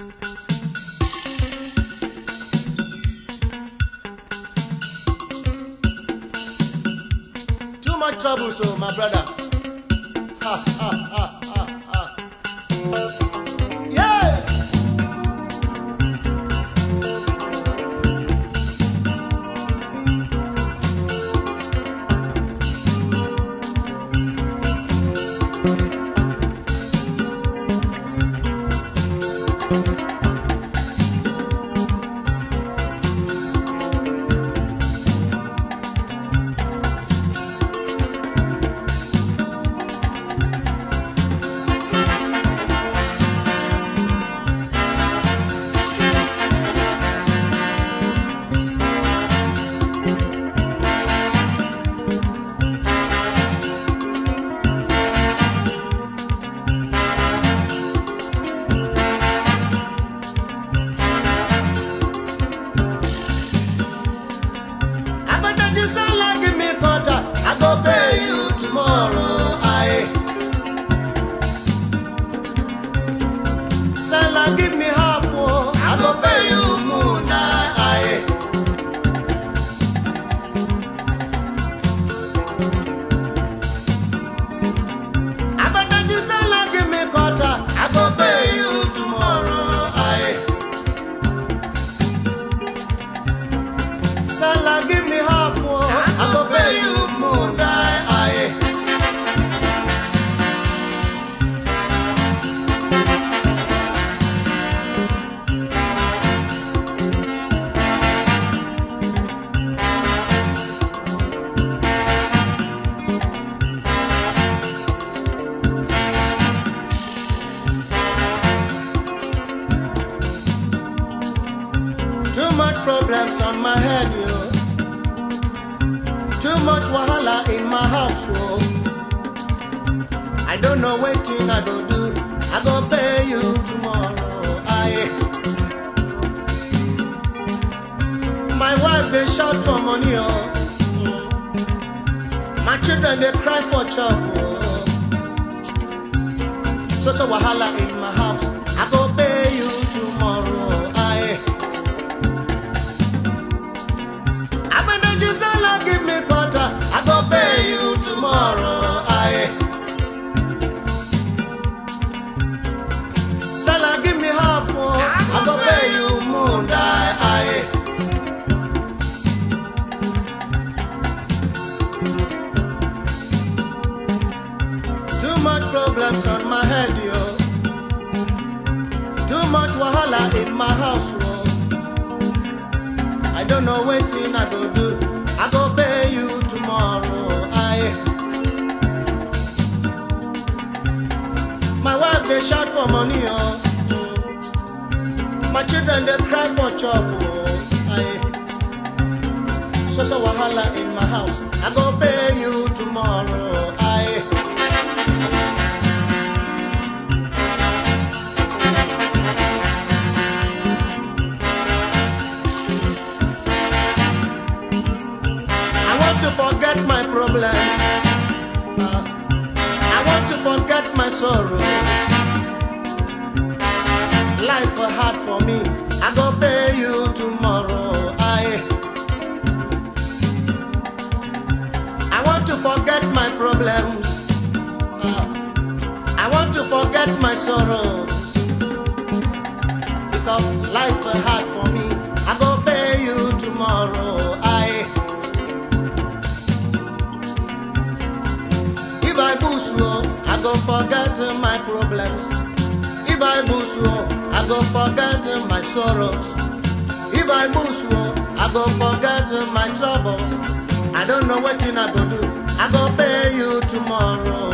Too much trouble, so my brother. Ha, ha, ha, ha, ha. Abadaji Sala, give me quarter. I go pay you problems on my head, yo. Too much wahala in my house, yo. I don't know what thing I go do. I go pay you tomorrow. Aye. My wife they shout for money, oh. Mm. My children they cry for oh. So so wahala in my house. I go pay problems on my head, yo. Too much wahala in my house, yo. I don't know thing I go do. I go pay you tomorrow. Aye. My wife they shout for money, oh. Mm. My children they cry for oh. Aye. So so wahala in my house. I go pay you tomorrow. To forget my problem. I want to forget my sorrow. Life was hard for me. I go pay you tomorrow. I I want to forget my problems. I want to forget my sorrows. Because life you, I go forget my problems. If I boost you, I go forget my sorrows. If I boost you, I go forget my troubles. I don't know what thing I go do. I go pay you tomorrow.